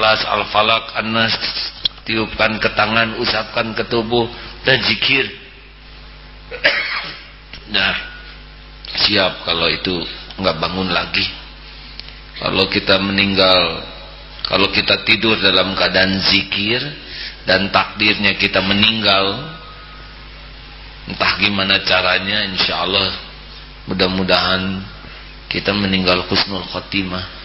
Al-Ikhlas, Al-Falak, An-Nas, tiupkan ke tangan, usapkan ke tubuh, dan zikir. Nah, siap kalau itu nggak bangun lagi. Kalau kita meninggal, kalau kita tidur dalam keadaan zikir dan takdirnya kita meninggal, entah gimana caranya, insya Allah mudah-mudahan kita meninggal khusnul khotimah.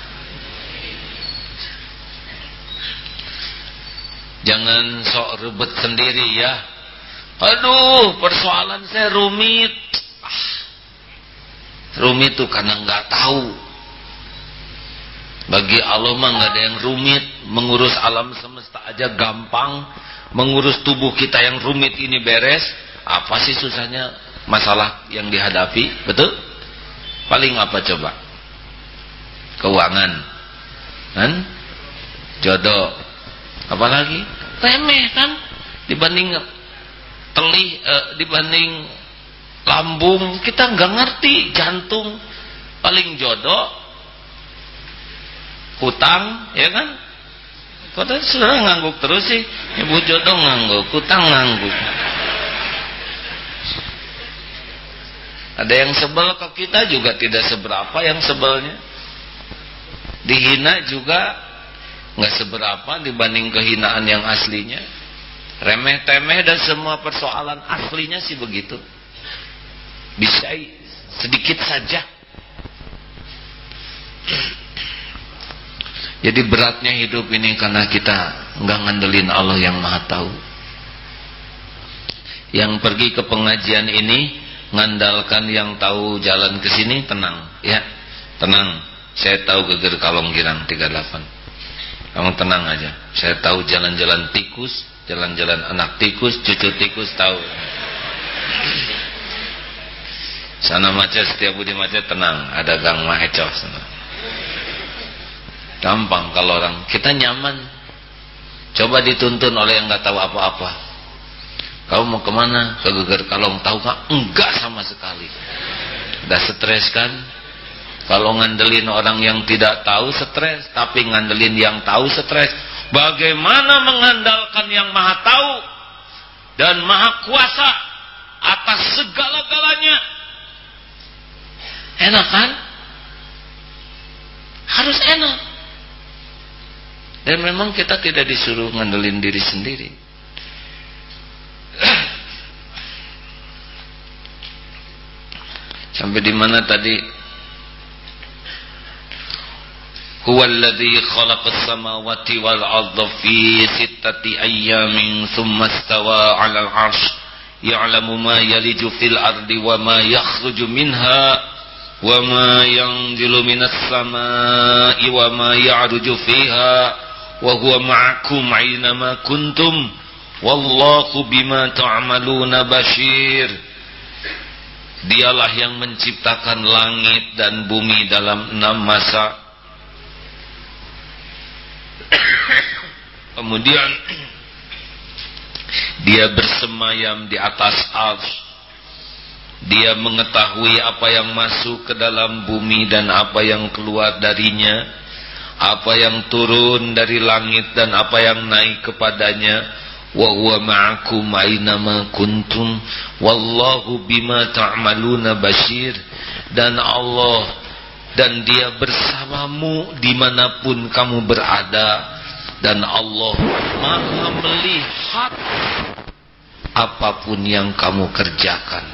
Jangan sok ribet sendiri ya. Aduh, persoalan saya rumit. Ah, rumit tuh karena nggak tahu. Bagi Allah mah nggak ada yang rumit. Mengurus alam semesta aja gampang. Mengurus tubuh kita yang rumit ini beres. Apa sih susahnya masalah yang dihadapi? Betul? Paling apa coba? Keuangan. Kan? Jodoh apalagi remeh kan? Dibanding telih eh, dibanding lambung kita nggak ngerti. Jantung paling jodoh hutang ya kan? Padahal sudah ngangguk terus sih? Ibu jodoh ngangguk hutang ngangguk. Ada yang sebel ke kita juga tidak seberapa yang sebelnya. Dihina juga nggak seberapa dibanding kehinaan yang aslinya. Remeh temeh dan semua persoalan aslinya sih begitu. Bisa sedikit saja. Jadi beratnya hidup ini karena kita nggak ngandelin Allah yang maha tahu. Yang pergi ke pengajian ini ngandalkan yang tahu jalan ke sini tenang. Ya tenang. Saya tahu geger kalong girang 38 kamu tenang aja. Saya tahu jalan-jalan tikus, jalan-jalan anak tikus, cucu tikus tahu. Sana macet, setiap budi macet tenang, ada gang mahecoh sana. Gampang kalau orang kita nyaman. Coba dituntun oleh yang nggak tahu apa-apa. Kamu mau ke mana? Ke geger kalong tahu nggak? Enggak sama sekali. Udah stres kan? Kalau ngandelin orang yang tidak tahu stres, tapi ngandelin yang tahu stres. Bagaimana mengandalkan yang maha tahu dan maha kuasa atas segala-galanya? Enak kan? Harus enak. Dan memang kita tidak disuruh ngandelin diri sendiri. Sampai di mana tadi? هو الذي خلق السماوات والأرض في ستة أيام ثم استوى على العرش يعلم ما يلج في الأرض وما يخرج منها وما ينزل من السماء وما يعرج فيها وهو معكم أينما كنتم والله بما تعملون بشير Dialah yang menciptakan langit dan bumi dalam enam masa Kemudian dia bersemayam di atas ars. Dia mengetahui apa yang masuk ke dalam bumi dan apa yang keluar darinya, apa yang turun dari langit dan apa yang naik kepadanya. Wa huwa ma'akum aynama kuntum wallahu bima ta'maluna bashir dan Allah dan dia bersamamu di mana pun kamu berada dan Allah maha melihat apa pun yang kamu kerjakan.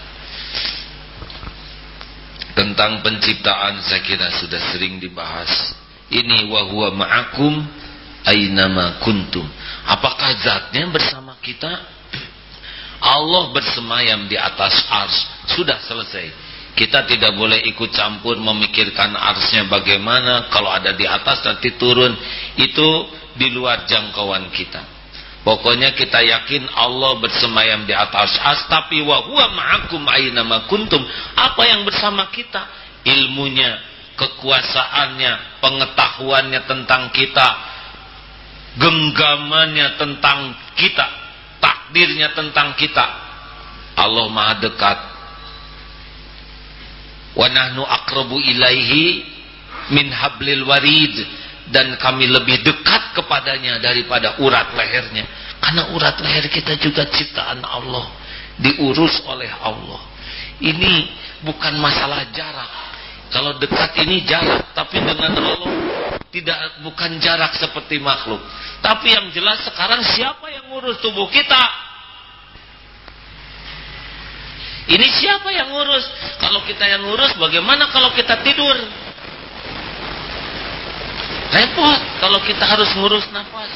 Tentang penciptaan saya kira sudah sering dibahas. Ini wahwa ma'akum aynama kuntum. Apakah zatnya bersama kita? Allah bersemayam di atas ars. Sudah selesai. Kita tidak boleh ikut campur memikirkan arsnya bagaimana. Kalau ada di atas nanti turun. Itu di luar jangkauan kita. Pokoknya kita yakin Allah bersemayam di atas as tapi wa huwa ma'akum aina kuntum. Apa yang bersama kita? Ilmunya, kekuasaannya, pengetahuannya tentang kita, genggamannya tentang kita, takdirnya tentang kita. Allah Maha dekat. Wa nahnu aqrabu ilaihi min hablil warid dan kami lebih dekat kepadanya daripada urat lehernya. Karena urat leher kita juga ciptaan Allah. Diurus oleh Allah. Ini bukan masalah jarak. Kalau dekat ini jarak tapi dengan Allah tidak bukan jarak seperti makhluk. Tapi yang jelas sekarang siapa yang ngurus tubuh kita? Ini siapa yang ngurus? Kalau kita yang ngurus bagaimana kalau kita tidur repot kalau kita harus ngurus nafas.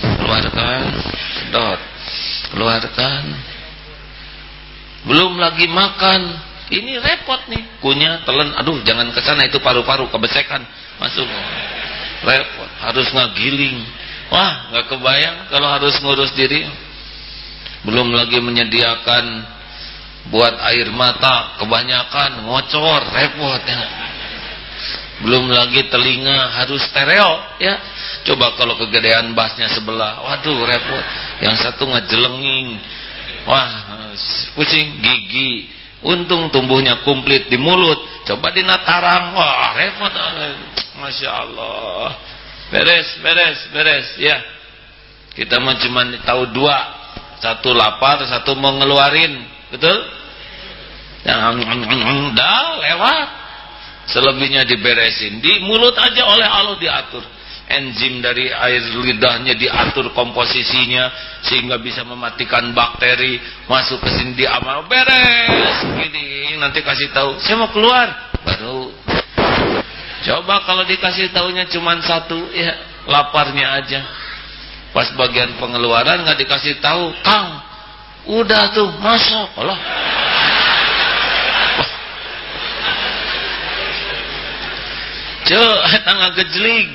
Keluarkan dot. Keluarkan. Belum lagi makan. Ini repot nih. Kunyah telan aduh jangan ke sana itu paru-paru kebesekan. Masuk. Repot harus ngagiling. Wah nggak kebayang kalau harus ngurus diri. Belum lagi menyediakan buat air mata kebanyakan ngocor repot ya belum lagi telinga harus stereo ya coba kalau kegedean bassnya sebelah waduh repot yang satu ngejelenging wah pusing gigi untung tumbuhnya komplit di mulut coba di natarang wah repot Masya Allah beres beres beres ya kita mah cuma tahu dua satu lapar satu mau ngeluarin betul dah lewat Selebihnya diberesin. Di mulut aja oleh Allah diatur. Enzim dari air lidahnya diatur komposisinya sehingga bisa mematikan bakteri masuk ke sini diamal beres! Gini nanti kasih tahu saya mau keluar. Baru. Coba kalau dikasih tahunya cuma satu ya laparnya aja. Pas bagian pengeluaran nggak dikasih tahu kang udah tuh masuk. Allah Cuk, tangga gejlig.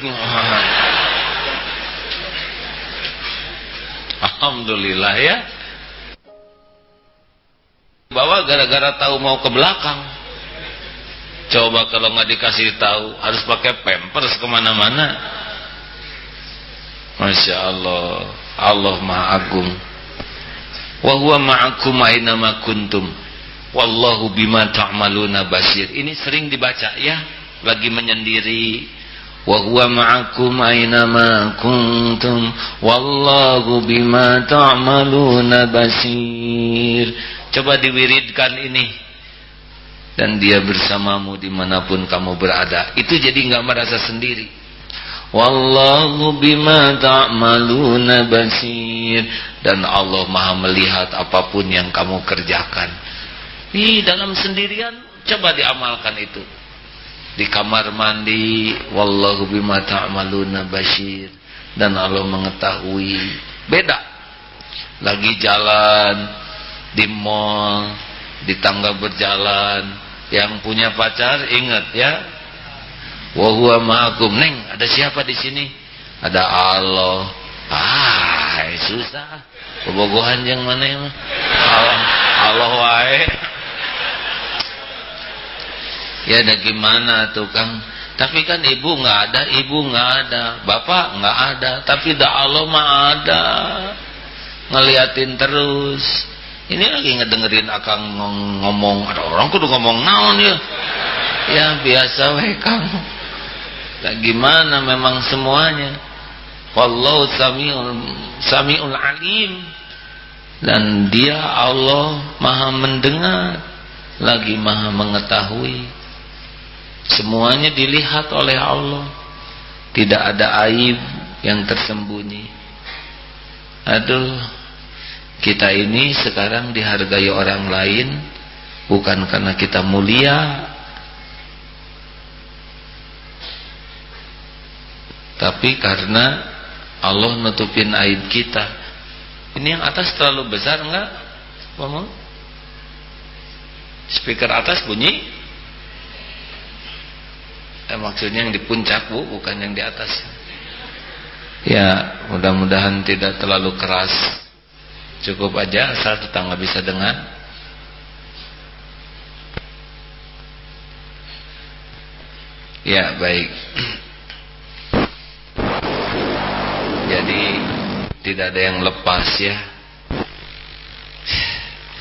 Alhamdulillah ya. Bawa gara-gara tahu mau ke belakang. Coba kalau nggak dikasih tahu harus pakai pampers ke mana-mana. Masya Allah, Allah Maha Agung. Wa huwa ma'akum aina kuntum. Wallahu bima ta'maluna basir. Ini sering dibaca ya lagi menyendiri. Wa huwa ma'akum aina ma kuntum. Wallahu bima ta'maluna basir. Coba diwiridkan ini. Dan dia bersamamu di mana pun kamu berada. Itu jadi nggak merasa sendiri. Wallahu bima ta'maluna basir. Dan Allah maha melihat apa pun yang kamu kerjakan. Di dalam sendirian coba diamalkan itu di kamar mandi wallahu bima ta'maluna basyir dan Allah mengetahui. Beda. Lagi jalan di mall di tangga berjalan. Yang punya pacar ingat ya. Wa huwa ma'akum. Neng ada siapa di sini? Ada Allah. Ah susah. Kebogohan yang mana ya Allah Allah wae ya ada gimana tuh Kang? Tapi kan ibu nggak ada ibu nggak ada bapak nggak ada tapi dah Allah mah ada. Ngeliatin terus. Ini lagi ngedengerin akang ngomong ada orang kudu ngomong naon ya? Ya biasa weh Kang. Nah, gimana memang semuanya? Wallahu samiul samiul alim. Dan dia Allah maha mendengar lagi maha mengetahui Semuanya dilihat oleh Allah. Tidak ada aib yang tersembunyi. Aduh, kita ini sekarang dihargai orang lain bukan karena kita mulia, tapi karena Allah nutupin aib kita. Ini yang atas terlalu besar enggak? Ngomong? Speaker atas bunyi? Eh, maksudnya yang di puncak bu bukan yang di atas. Ya mudah-mudahan tidak terlalu keras. Cukup aja asal tetangga bisa dengar. Ya baik. Jadi tidak ada yang lepas ya.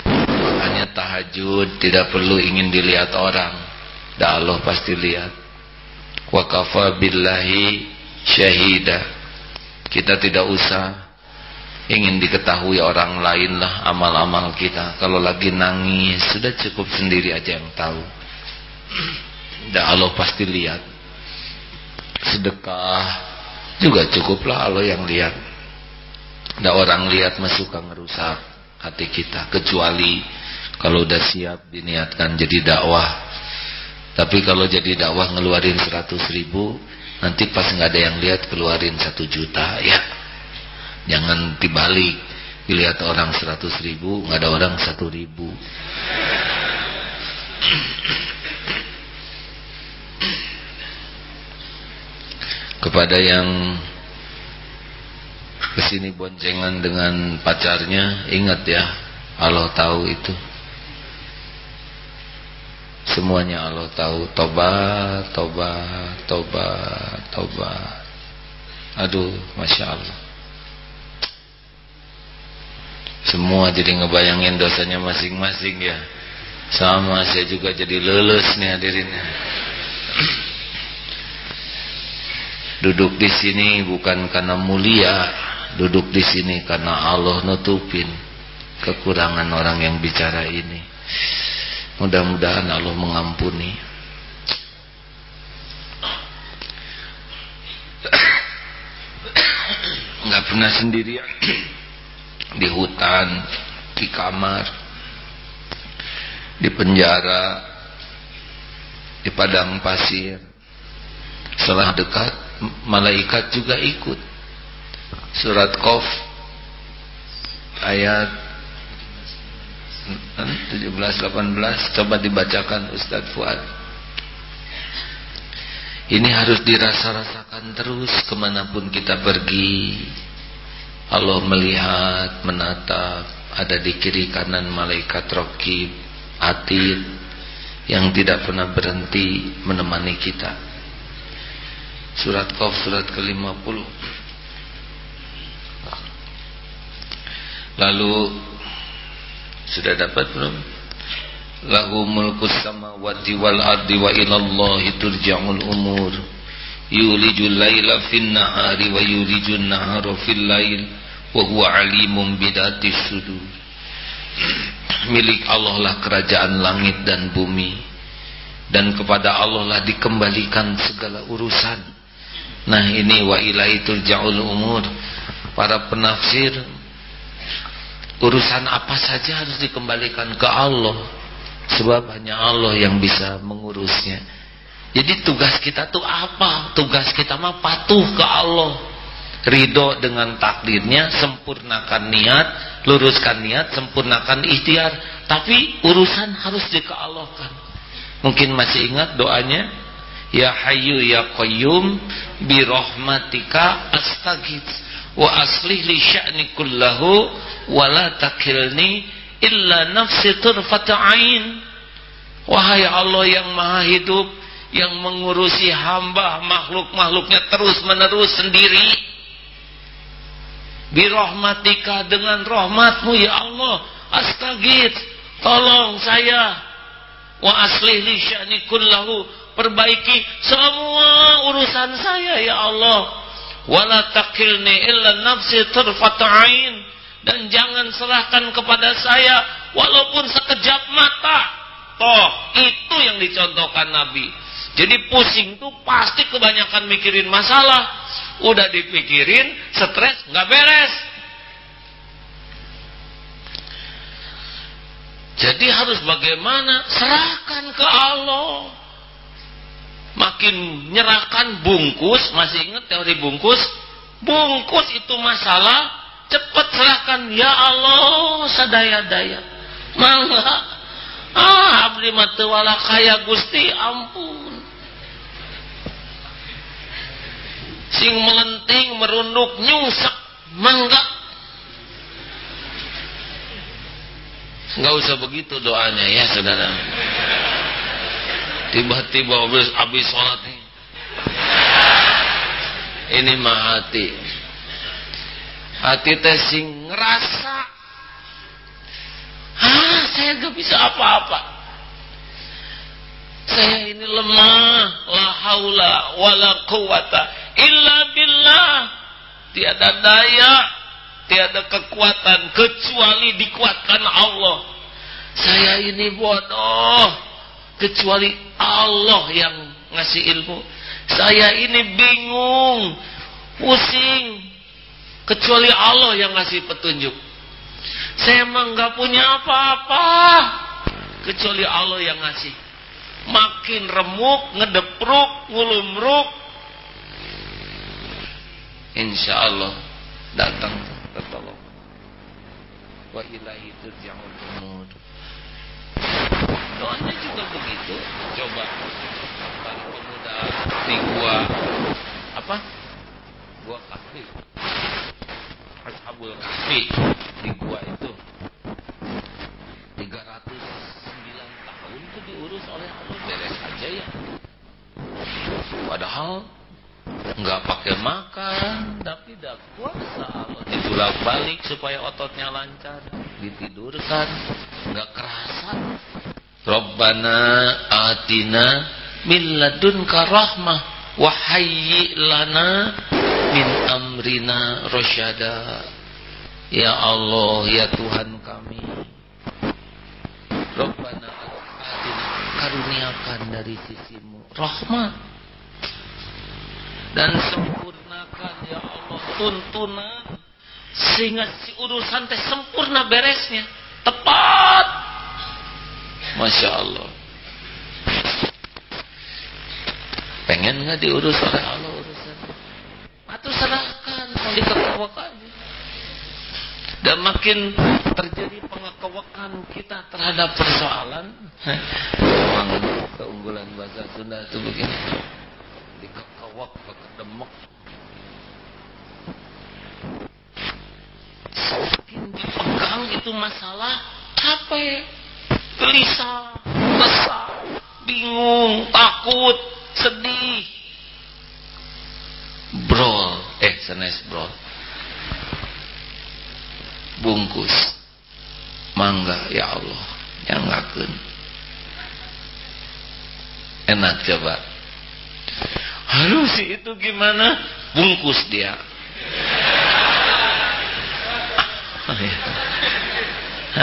Makanya tahajud tidak perlu ingin dilihat orang. Dah Allah pasti lihat wa kafa billahi syahida. Kita tidak usah ingin diketahui orang lain lah amal-amal kita. Kalau lagi nangis sudah cukup sendiri aja yang tahu. Dan Allah pasti lihat. Sedekah juga cukuplah Allah yang lihat. Tidak orang lihat masuk suka ngerusak hati kita. Kecuali kalau udah siap diniatkan jadi dakwah tapi kalau jadi dakwah ngeluarin 100 ribu nanti pas nggak ada yang lihat keluarin satu juta ya Jangan dibalik. Dilihat orang seratus ribu, nggak ada orang satu ribu. Kepada yang ke sini boncengan dengan pacarnya, ingat ya, Allah tahu itu. Semuanya Allah tahu. Tobat, tobat, tobat, tobat. Aduh, masya Allah. Semua jadi ngebayangin dosanya masing-masing ya. Sama saya juga jadi lulus nih hadirin. Duduk di sini bukan karena mulia, duduk di sini karena Allah nutupin kekurangan orang yang bicara ini. Mudah-mudahan Allah mengampuni. Enggak pernah sendirian di hutan, di kamar, di penjara, di padang pasir. Setelah dekat, malaikat juga ikut. Surat Qaf ayat 17 18 coba dibacakan Ustaz Fuad. Ini harus dirasa-rasakan terus ke mana pun kita pergi. Allah melihat, menatap, ada di kiri kanan malaikat rokib, atid, yang tidak pernah berhenti menemani kita. Surat Qaf surat ke-50. Lalu sudah dapat belum? Lahu mulkus samawati wal ardi wa ilallahi turja'ul umur. Yulijul laila fin nahari wa yulijul nahara fil lail wa huwa alimun bidatis sudur milik Allah lah kerajaan langit dan bumi dan kepada Allah lah dikembalikan segala urusan nah ini wa ilaihi turja'ul umur para penafsir urusan apa saja harus dikembalikan ke Allah. Sebab hanya Allah yang bisa mengurusnya. Jadi tugas kita tuh apa? Tugas kita mah patuh ke Allah. Ridho dengan takdirnya sempurnakan niat luruskan niat sempurnakan ikhtiar. Tapi urusan harus dikealahkan. Mungkin masih ingat doanya? Ya hayyu ya qayyum bi rahmatika wa aslih li sya'ni kullahu wa la takilni illa nafsi turfata ain. Wahai Allah yang maha hidup yang mengurusi hamba makhluk-makhluknya terus menerus sendiri. Birahmatika dengan rahmatmu ya Allah astagid tolong saya. Wa aslih li sya'ni kullahu perbaiki semua urusan saya ya Allah wala takilni illa nafsi ain. Dan jangan serahkan kepada saya walaupun sekejap mata. Toh itu yang dicontohkan Nabi. Jadi pusing tuh pasti kebanyakan mikirin masalah. Udah dipikirin stres nggak beres. Jadi harus bagaimana? Serahkan ke Allah makin nyerahkan bungkus masih ingat teori bungkus? Bungkus itu masalah cepat serahkan. Ya Allah sadaya-daya. Mangga. Ah abdi mata wala kaya gusti ampun. Sing melenting merunduk nyungsek mangga. Nggak usah begitu doanya ya saudara tiba-tiba habis habis sholat nih ini mah hati hati teh sing ngerasa ah saya nggak bisa apa-apa saya ini lemah la haula wala quwata illa billah. Tiada daya, tiada kekuatan kecuali dikuatkan Allah. Saya ini bodoh kecuali Allah yang ngasih ilmu. Saya ini bingung, pusing kecuali Allah yang ngasih petunjuk. Saya emang nggak punya apa-apa kecuali Allah yang ngasih. Makin remuk, ngedepruk, ngulumruk. Insya Allah datang tertolong. Wa ilahi turja'ul umur. Doanya juga begitu. Coba. Para pemuda di gua. Apa? Gua kahfi. Ashabul kahfi. Di gua itu. 309 tahun itu diurus oleh Allah. Beres aja ya. Padahal nggak pakai makan tapi tidak puasa. Allah ditulak balik supaya ototnya lancar. Ditidurkan. Nggak kerasa Rabbana atina min ladunka rahmah wa lana min amrina rasyada. Ya Allah ya Tuhan kami. Rabbana atina karuniakan dari sisimu rahmat dan sempurnakan ya Allah tuntunan. Sehingga si urusan teh sempurna beresnya. Tepat Masya Allah. Pengen nggak diurus oleh Allah urusan. Atau serahkan mau dikekewakan dan makin terjadi pengekewakan kita terhadap persoalan memang keunggulan bahasa Sunda itu begini. Dikekewak kekedemek semakin dipegang itu masalah capek gelisah besar bingung takut sedih brol eh senes brol bungkus mangga ya Allah yang ngaken enak coba Harus itu gimana? Bungkus dia.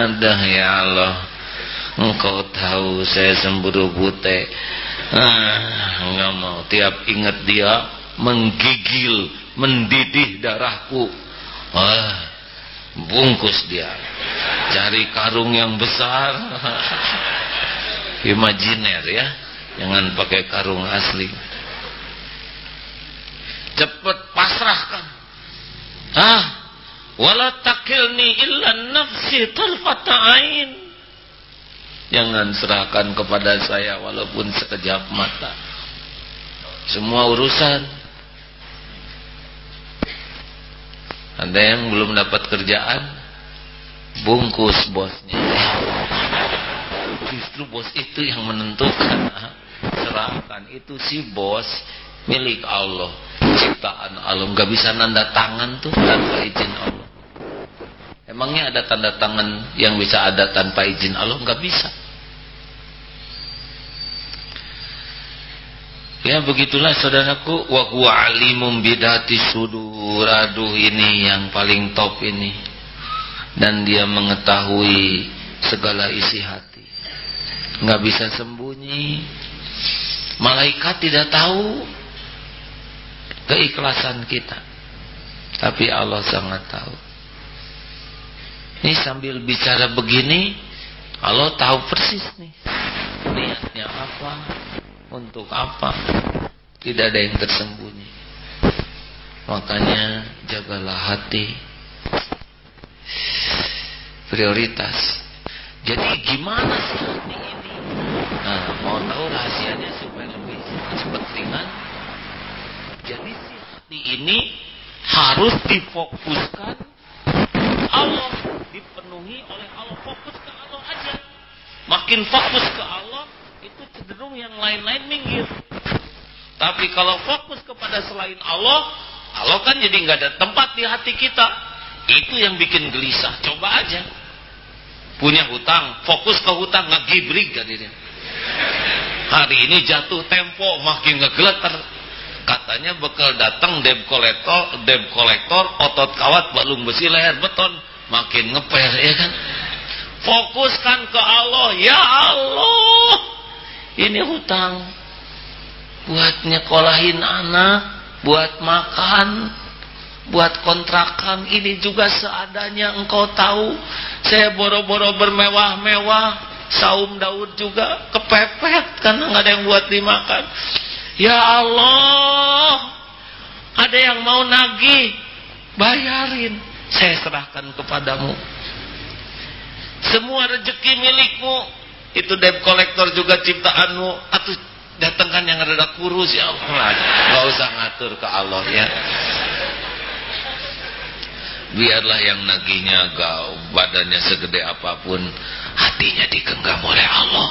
Ada ya Allah. Engkau tahu saya semburu bute. Ah, enggak mau. Tiap ingat dia menggigil, mendidih darahku. Wah, bungkus dia. Cari karung yang besar. Imajiner ya. Jangan pakai karung asli cepat pasrahkan ah wala takilni illa nafsi tarfata ain jangan serahkan kepada saya walaupun sekejap mata. Semua urusan. Ada yang belum dapat kerjaan? Bungkus bosnya. Justru bos itu yang menentukan. Serahkan. Itu si bos milik Allah. Ciptaan Allah. Nggak bisa nanda tangan tuh. Tanpa izin Allah emangnya ada tanda tangan yang bisa ada tanpa izin Allah? Nggak bisa. Ya begitulah saudaraku. Wa huwa alimum bidati sudur. Aduh ini yang paling top ini. Dan dia mengetahui segala isi hati. Nggak bisa sembunyi. Malaikat tidak tahu keikhlasan kita. Tapi Allah sangat tahu. Ini sambil bicara begini, Allah tahu persis nih. Niatnya apa, untuk apa. Tidak ada yang tersembunyi. Makanya jagalah hati. Prioritas. Jadi gimana sih hati ini? Nah, mau tahu rahasianya supaya lebih cepat ringan? Jadi si hati ini harus difokuskan Allah, dipenuhi oleh Allah, fokus ke Allah aja. Makin fokus ke Allah, itu cenderung yang lain-lain minggir. Tapi kalau fokus kepada selain Allah, Allah kan jadi nggak ada tempat di hati kita. Itu yang bikin gelisah. Coba aja. Punya hutang, fokus ke hutang, ngegibrig kan ini. Hari ini jatuh tempo, makin ngegeleter katanya bekal datang deb kolektor deb kolektor otot kawat balung besi leher beton makin ngeper ya kan? Fokuskan ke Allah. Ya Allah ini hutang buat nyekolahin anak buat makan buat kontrakan. Ini juga seadanya engkau tahu. Saya boro-boro bermewah-mewah saum Daud juga kepepet karena nggak ada yang buat dimakan. Ya Allah ada yang mau nagih bayarin saya serahkan kepadamu. Semua rezeki milikmu. Itu debt kolektor juga ciptaanmu. Atau datangkan yang rada kurus ya Allah. Nggak usah ngatur ke Allah ya. Biarlah yang nagihnya gau badannya segede apa pun hatinya digenggam oleh Allah.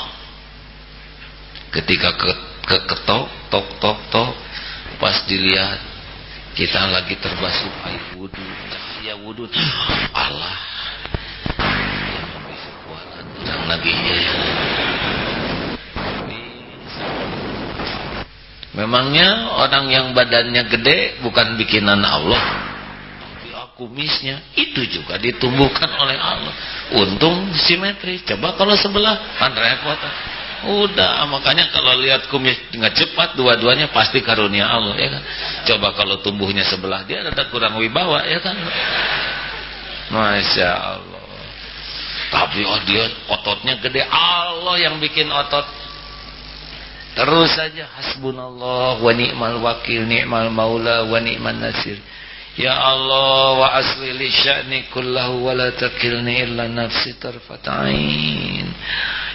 Ketika ke, ke ketok tok tok tok pas dilihat kita lagi terbasuh air wudhu wudhu Allah yang yang nagihnya ya Memangnya orang yang badannya gede bukan bikinan Allah. Tapi kumisnya itu juga ditumbuhkan oleh Allah. Untung simetri. Coba kalau sebelah kan repot. Udah makanya kalau lihat kumis cepat dua-duanya pasti karunia Allah ya kan. Coba kalau tumbuhnya sebelah dia ada kurang wibawa ya kan. Masya Allah. Tapi oh dia ototnya gede Allah yang bikin otot Terus saja hasbunallah wa ni'mal wakil ni'mal maula wa ni'man nasir. Ya Allah wa asli li sya'ni kullahu wa la takilni illa nafsi tarfata'in.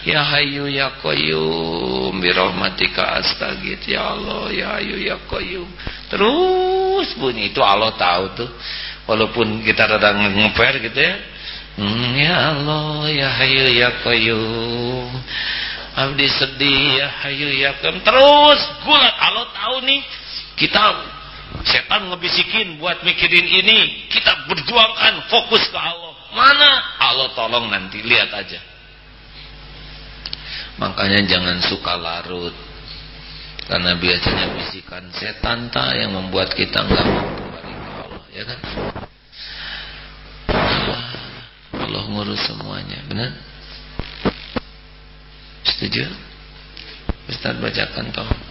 Ya hayyu ya qayyum bi rahmatika astagith ya Allah ya hayyu ya qayyum. Terus bunyi itu Allah tahu tuh. Walaupun kita rada ngeper gitu ya. Hmm, ya Allah ya hayyu ya qayyum. Abdi sedih ya hayu ya kem terus gulat Allah tahu nih kita setan ngebisikin buat mikirin ini. Kita berjuangkan fokus ke Allah. Mana? Allah tolong nanti lihat aja. Makanya jangan suka larut. Karena biasanya bisikan setan tak yang membuat kita nggak mau kembali ke Allah ya kan? Allah ngurus semuanya benar? Setuju? Ustaz bacakan tolong.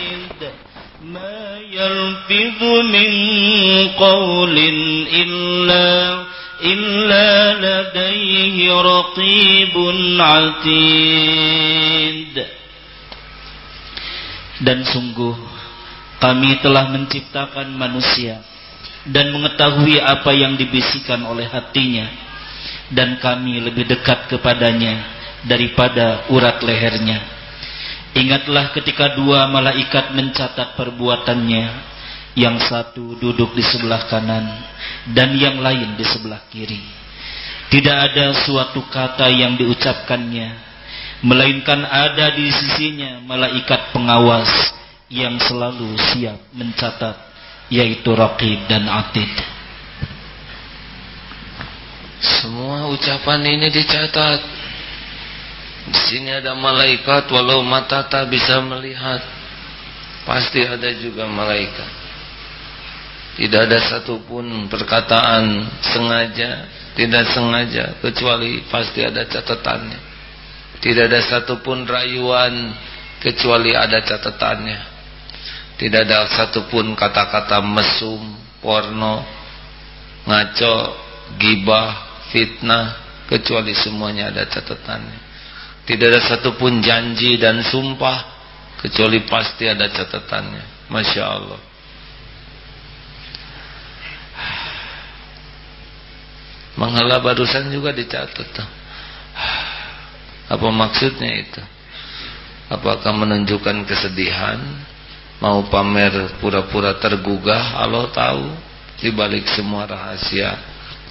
ما يلفظ من قول إلا إلا لديه رقيب عتيد Dan sungguh kami telah menciptakan manusia dan mengetahui apa yang dibisikkan oleh hatinya dan kami lebih dekat kepadanya daripada urat lehernya. Ingatlah ketika dua malaikat mencatat perbuatannya, yang satu duduk di sebelah kanan dan yang lain di sebelah kiri. Tidak ada suatu kata yang diucapkannya, melainkan ada di sisinya malaikat pengawas yang selalu siap mencatat, yaitu Raqib dan Atid. Semua ucapan ini dicatat. Di sini ada malaikat walau mata tak bisa melihat. Pasti ada juga malaikat. Tidak ada satupun perkataan sengaja, tidak sengaja kecuali pasti ada catatannya. Tidak ada satupun rayuan kecuali ada catatannya. Tidak ada satupun kata-kata mesum, porno, ngaco, gibah, fitnah kecuali semuanya ada catatannya. Tidak ada satupun janji dan sumpah kecuali pasti ada catatannya. Masya Allah. Menghala barusan juga dicatat. Apa maksudnya itu? apakah menunjukkan kesedihan mau pamer pura-pura tergugah Allah tahu di balik semua rahasia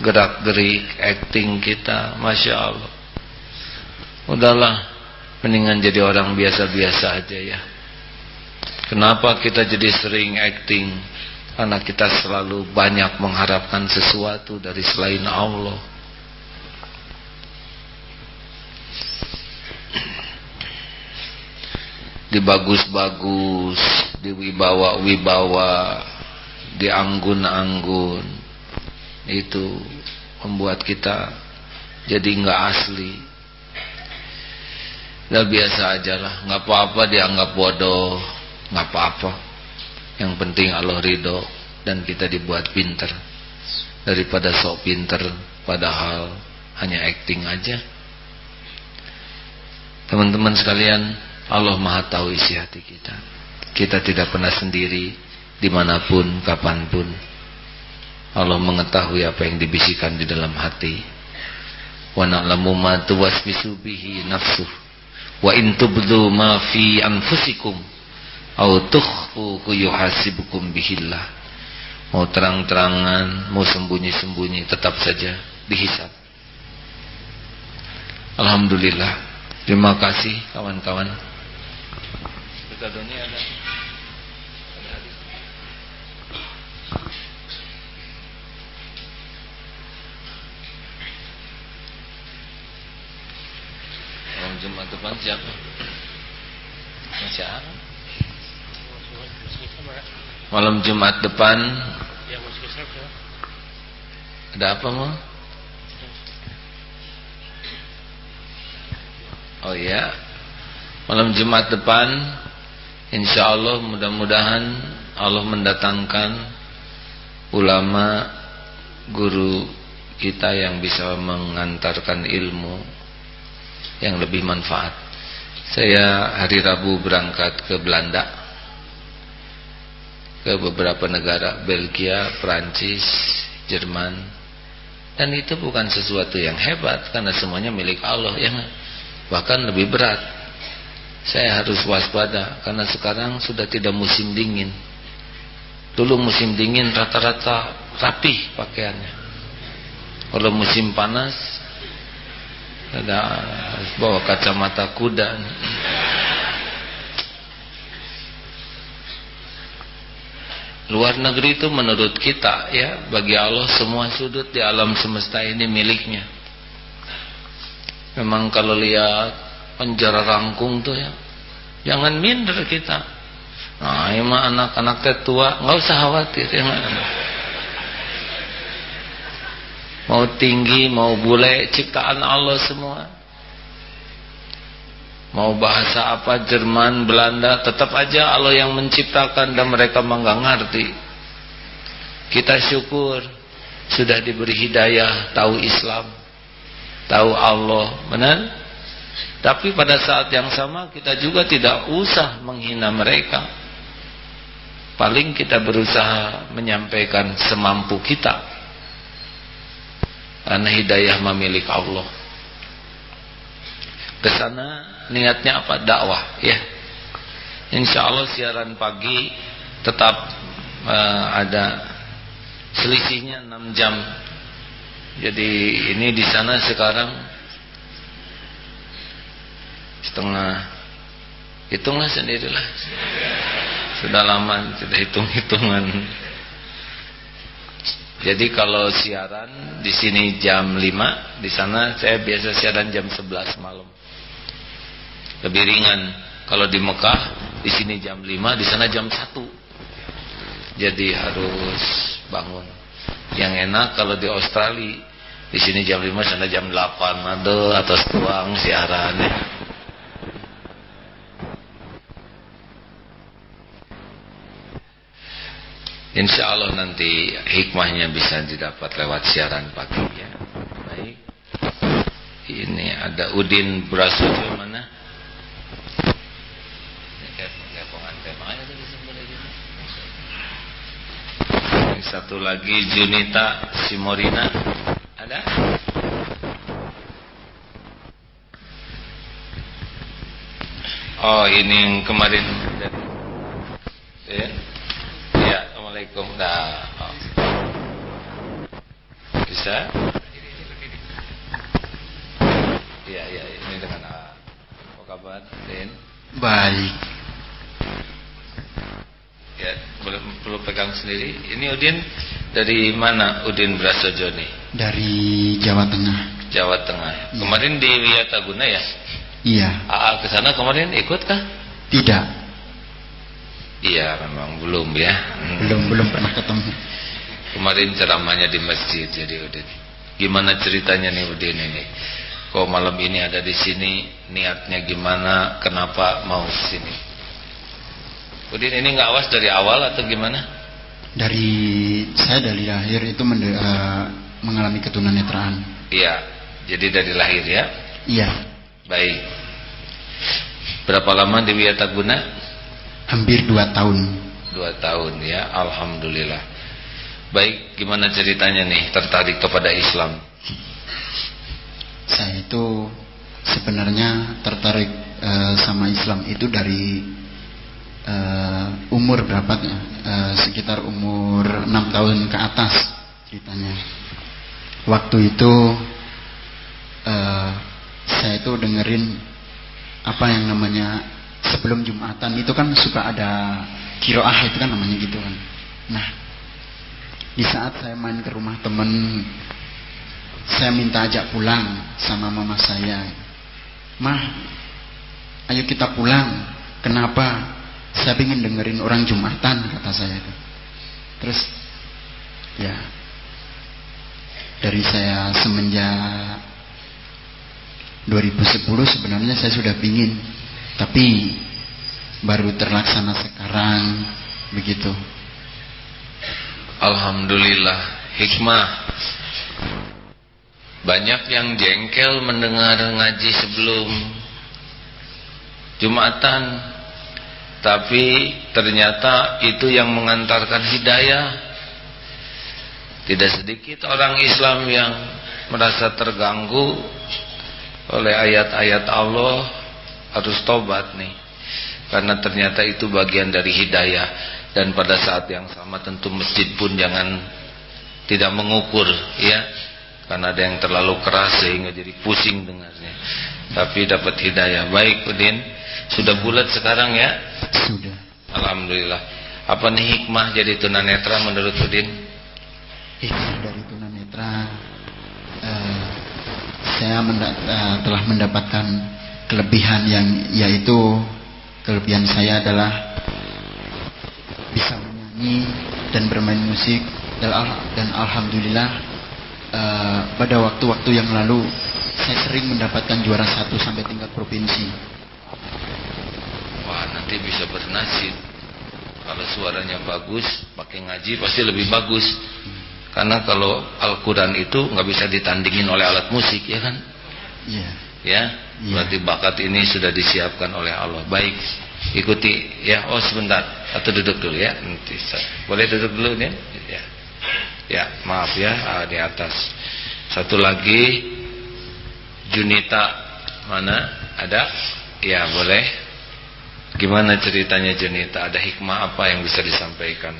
gerak-gerik acting kita Masya Allah udahlah mendingan jadi orang biasa-biasa aja ya. Kenapa kita jadi sering acting? Karena kita selalu banyak mengharapkan sesuatu dari selain Allah. Dibagus-bagus diwibawa-wibawa dianggun-anggun itu membuat kita jadi nggak asli udah biasa aja lah. Nggak apa-apa dianggap bodoh. Nggak apa-apa. Yang penting Allah ridho dan kita dibuat pinter. Daripada sok pinter padahal hanya acting aja. Teman-teman sekalian Allah maha tahu isi hati kita. Kita tidak pernah sendiri di mana pun kapan pun. Allah mengetahui apa yang dibisikkan di dalam hati. Wa na'lamu ma tuwaswisu bihi nafsuh wa in tubdu ma fi anfusikum aw tukhfu yuhasibukum bihillah. Mau terang-terangan mau sembunyi-sembunyi tetap saja dihisab Alhamdulillah. Terima kasih kawan-kawan. Ada Jumat depan siapa? Allah. Malam Jumat depan Ada apa mau? Oh ya Malam Jumat depan Insya Allah mudah-mudahan Allah mendatangkan Ulama Guru kita yang bisa mengantarkan ilmu yang lebih manfaat. Saya hari Rabu berangkat ke Belanda, ke beberapa negara, Belgia, Prancis, Jerman, dan itu bukan sesuatu yang hebat karena semuanya milik Allah, yang bahkan lebih berat. Saya harus waspada karena sekarang sudah tidak musim dingin. Dulu musim dingin rata-rata rapih pakaiannya. Kalau musim panas ada bawa kacamata kuda. Luar negeri itu menurut kita ya bagi Allah semua sudut di alam semesta ini miliknya. Memang kalau lihat penjara rangkung tuh ya jangan minder kita. Nah, emang anak-anak tua nggak usah khawatir ya mau tinggi, mau bule, ciptaan Allah semua. Mau bahasa apa, Jerman, Belanda, tetap aja Allah yang menciptakan dan mereka nggak ngerti. Kita syukur sudah diberi hidayah, tahu Islam, tahu Allah, benar? Tapi pada saat yang sama kita juga tidak usah menghina mereka. Paling kita berusaha menyampaikan semampu kita karena hidayah memilik Allah. Ke sana niatnya apa? Dakwah, ya. Insya Allah siaran pagi tetap uh, ada selisihnya 6 jam. Jadi ini di sana sekarang setengah hitunglah sendirilah. Sudah lama sudah hitung-hitungan. Jadi kalau siaran di sini jam 5, di sana saya biasa siaran jam 11 malam. Lebih ringan. Kalau di Mekah di sini jam 5, di sana jam 1. Jadi harus bangun. Yang enak kalau di Australia di sini jam 5, sana jam 8. Aduh, atas tuang siarannya. Insya Allah nanti hikmahnya bisa didapat lewat siaran pagi ya. Baik. Ini ada Udin Brasujo mana? Satu lagi Junita Simorina ada? Oh ini yang kemarin Ya Assalamualaikum. Dah oh. Bisa? Iya iya ini dengan A Apa kabar Din? Baik. Ya belum perlu pegang sendiri. Ini Udin dari mana Udin Brasojo nih? Dari Jawa Tengah. Jawa Tengah. Kemarin di Wiyataguna ya? Iya. AA ke sana kemarin ikut kah? Tidak. Iya, memang belum ya. Hmm. Belum belum pernah ketemu. Kemarin ceramahnya di masjid jadi Udin. Gimana ceritanya nih Udin ini? Kok malam ini ada di sini? Niatnya gimana? Kenapa mau sini? Udin ini nggak awas dari awal atau gimana? Dari saya dari lahir itu mende, uh, mengalami ketunanetraan. Iya, jadi dari lahir ya? Iya. Baik. Berapa lama di Wiyataguna? Hampir dua tahun. Dua tahun ya, Alhamdulillah. Baik, gimana ceritanya nih tertarik kepada Islam? Saya itu sebenarnya tertarik uh, sama Islam itu dari uh, umur berapa? Uh, sekitar umur enam tahun ke atas ceritanya. Waktu itu uh, saya itu dengerin apa yang namanya sebelum Jumatan itu kan suka ada kiroah itu kan namanya gitu kan. Nah, di saat saya main ke rumah temen, saya minta ajak pulang sama mama saya. Mah, ayo kita pulang. Kenapa? Saya ingin dengerin orang Jumatan kata saya itu. Terus, ya, dari saya semenjak 2010 sebenarnya saya sudah pingin tapi baru terlaksana sekarang begitu. Alhamdulillah hikmah. Banyak yang jengkel mendengar ngaji sebelum Jumatan. Tapi ternyata itu yang mengantarkan hidayah. Tidak sedikit orang Islam yang merasa terganggu oleh ayat-ayat Allah harus tobat nih. Karena ternyata itu bagian dari hidayah. Dan pada saat yang sama tentu masjid pun jangan tidak mengukur ya. Karena ada yang terlalu keras sehingga jadi pusing dengarnya. Tapi dapat hidayah. Baik Udin. Sudah bulat sekarang ya? Sudah. Alhamdulillah. Apa nih hikmah jadi tunanetra menurut Udin? Hikmah dari tunanetra uh, saya mendat uh, telah mendapatkan kelebihan yang yaitu kelebihan saya adalah bisa menyanyi dan bermain musik dan, al dan alhamdulillah uh, pada waktu-waktu yang lalu saya sering mendapatkan juara satu sampai tingkat provinsi. Wah nanti bisa bernasib kalau suaranya bagus pakai ngaji pasti lebih bagus. Karena kalau Al-Quran itu nggak bisa ditandingin oleh alat musik, ya kan? Iya. Ya, ya. berarti bakat ini sudah disiapkan oleh Allah. Baik, ikuti ya. Oh sebentar, atau duduk dulu ya. Nanti boleh duduk dulu nih. Ya, ya maaf ya ah, di atas. Satu lagi, Junita mana? Ada? Ya boleh. Gimana ceritanya Junita? Ada hikmah apa yang bisa disampaikan?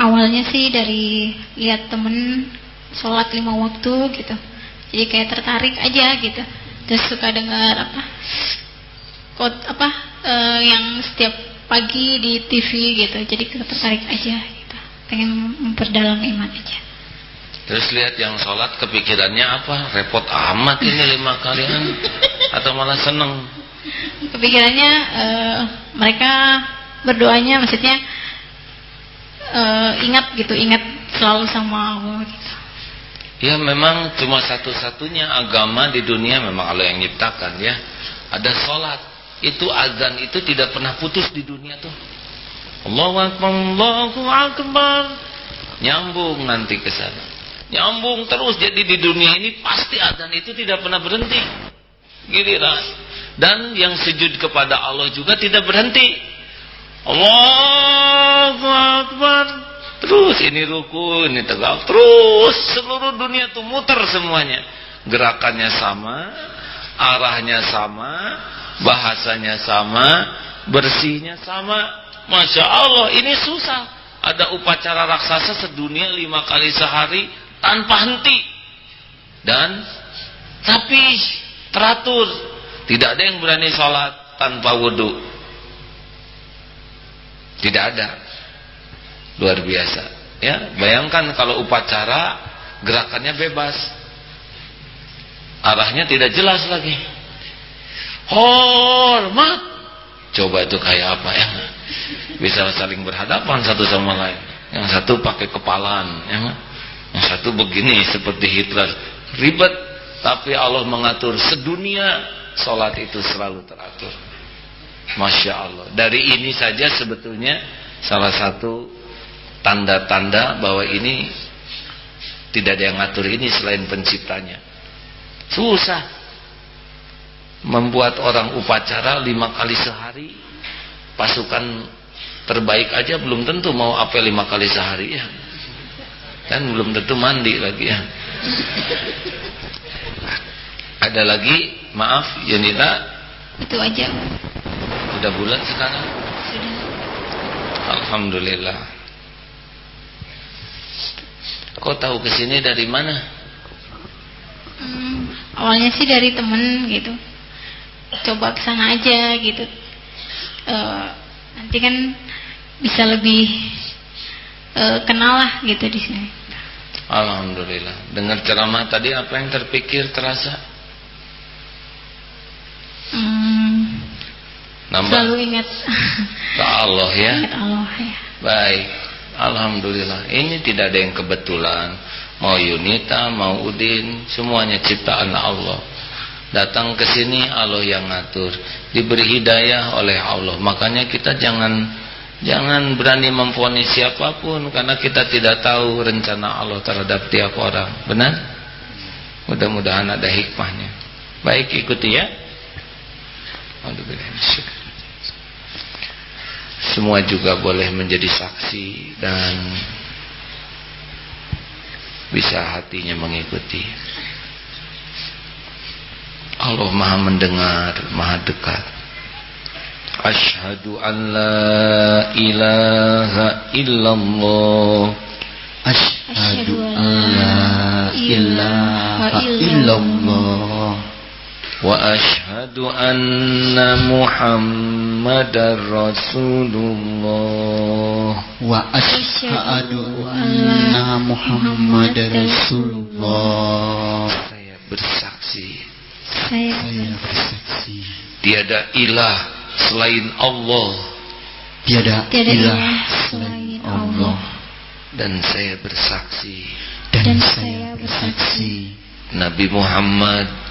awalnya sih dari lihat temen sholat lima waktu gitu jadi kayak tertarik aja gitu. Terus suka dengar apa kot apa uh, yang setiap pagi di TV gitu. Jadi tertarik aja gitu. Pengen memperdalam iman aja. Terus lihat yang sholat kepikirannya apa? Repot amat ini lima kalian. Atau malah seneng. Kepikirannya uh, mereka berdoanya maksudnya uh, ingat gitu, ingat selalu sama Allah gitu. Ya memang cuma satu-satunya agama di dunia memang Allah yang nyiptakan ya. Ada sholat. Itu azan itu tidak pernah putus di dunia tuh. Allahu Akbar, Allahu Akbar. Nyambung nanti ke sana. Nyambung terus jadi di dunia ini pasti azan itu tidak pernah berhenti. Giliran. Dan yang sujud kepada Allah juga tidak berhenti. Allahu Akbar. Terus ini ruku, ini tegak. Terus seluruh dunia itu muter semuanya. Gerakannya sama, arahnya sama, bahasanya sama, bersihnya sama. Masya Allah, ini susah. Ada upacara raksasa sedunia lima kali sehari tanpa henti. Dan tapi teratur. Tidak ada yang berani sholat tanpa wudhu. Tidak ada. Luar biasa. Ya, bayangkan kalau upacara gerakannya bebas. Arahnya tidak jelas lagi. Hormat. Coba itu kayak apa ya? Bisa saling berhadapan satu sama lain. Yang satu pakai kepalan, ya Yang satu begini seperti Hitler. Ribet, tapi Allah mengatur sedunia sholat itu selalu teratur. Masya Allah. Dari ini saja sebetulnya salah satu tanda-tanda bahwa ini tidak ada yang ngatur ini selain penciptanya. Susah membuat orang upacara lima kali sehari. Pasukan terbaik aja belum tentu mau apel lima kali sehari ya. Dan belum tentu mandi lagi ya. Ada lagi? Maaf Yunita. Itu aja. Udah bulan sekarang? Sudah. Alhamdulillah kau tahu ke sini dari mana? Hmm, awalnya sih dari temen gitu. Coba ke sana aja gitu. E, nanti kan bisa lebih e, kenal lah gitu di sini. Alhamdulillah. Dengar ceramah tadi apa yang terpikir terasa? Hmm, Nambah. selalu ingat. Ke Allah ya. Ingat Allah ya. Baik Alhamdulillah. Ini tidak ada yang kebetulan. Mau Yunita mau Udin semuanya ciptaan Allah. Datang ke sini Allah yang ngatur. Diberi hidayah oleh Allah. Makanya kita jangan jangan berani memfonis siapa pun karena kita tidak tahu rencana Allah terhadap tiap orang. Benar? Mudah-mudahan ada hikmahnya. Baik ikuti ya semua juga boleh menjadi saksi dan bisa hatinya mengikuti Allah maha mendengar, maha dekat. Ashhadu an la ilaha illallah. Ashhadu an la ilaha illallah. Wa ashhadu anna Muhammadar Rasulullah. Wa ashhadu anna Muhammadar Rasulullah. Saya bersaksi. Saya, saya bersaksi. Tiada ilah selain Allah. Tiada, tiada ilah selain Allah. Dan saya bersaksi. Dan, dan saya bersaksi. Nabi Muhammad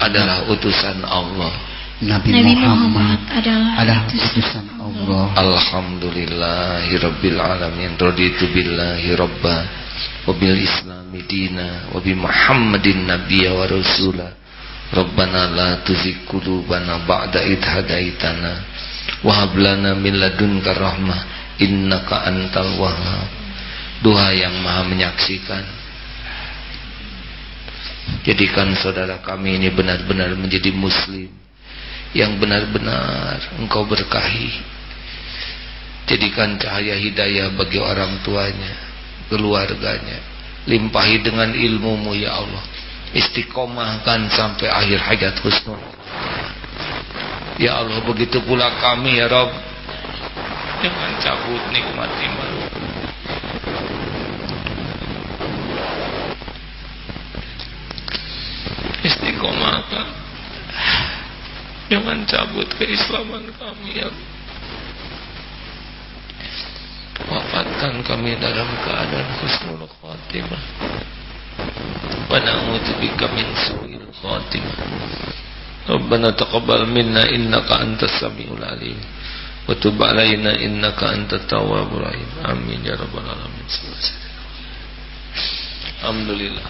adalah utusan Allah Nabi, Nabi Muhammad, Muhammad adalah, adalah utusan Allah Alhamdulillahirabbil alamin raditu billahi rabba wabil islami dina wabi Muhammadin nabiyya wa rasulah Rabbana la tuzigh qulubana ba'da idh hadaitana wa hab lana min ladunka rahmah innaka antal wahhab. Doa yang Maha menyaksikan. Jadikan saudara kami ini benar-benar menjadi muslim yang benar-benar Engkau berkahi. Jadikan cahaya hidayah bagi orang tuanya, keluarganya. Limpahi dengan ilmumu ya Allah istiqomahkan sampai akhir hayat husnul Ya Allah begitu pula kami ya Rob jangan cabut nikmat iman istiqomahkan jangan cabut keislaman kami ya wafatkan kami dalam keadaan husnul khatimah ونعوذ بك من سوء الخاتمة ربنا تقبل منا إنك أنت السميع العليم وتب علينا إنك أنت التواب الرحيم آمين يا رب العالمين Alhamdulillah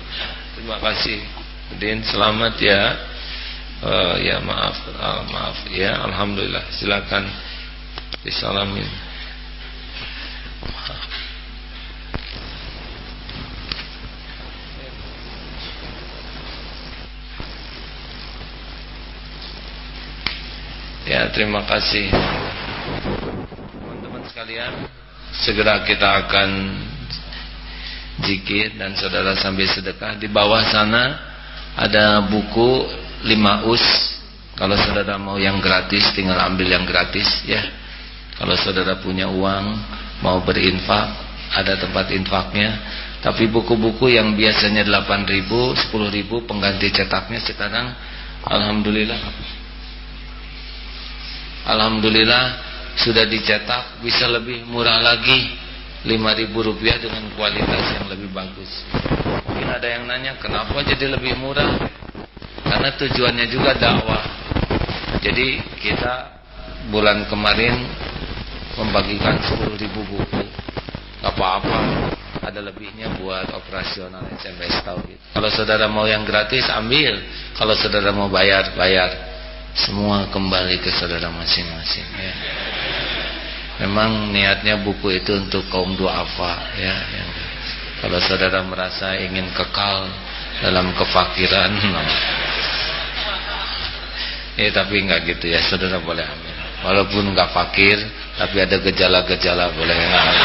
terima kasih Din selamat ya uh, ya maaf uh, maaf ya Alhamdulillah silakan disalamin Ya, terima kasih. Teman-teman sekalian, segera kita akan zikir dan saudara sambil sedekah. Di bawah sana ada buku 5 us. Kalau saudara mau yang gratis tinggal ambil yang gratis ya. Kalau saudara punya uang mau berinfak, ada tempat infaknya. Tapi buku-buku yang biasanya 8.000, 10.000 pengganti cetaknya sekarang alhamdulillah Alhamdulillah sudah dicetak bisa lebih murah lagi 5000 rupiah dengan kualitas yang lebih bagus mungkin ada yang nanya kenapa jadi lebih murah karena tujuannya juga dakwah. Jadi kita bulan kemarin membagikan 10.000 buku. Apa-apa. Ada lebihnya buat operasional SMS Tauhid kalau saudara mau yang gratis ambil. Kalau saudara mau bayar bayar. Semua kembali ke saudara masing-masing ya. Memang niatnya buku itu untuk kaum duafa ya, ya. Kalau saudara merasa ingin kekal dalam kefakiran Ya tapi enggak gitu ya saudara boleh ambil Walaupun enggak fakir Tapi ada gejala-gejala boleh. Ambil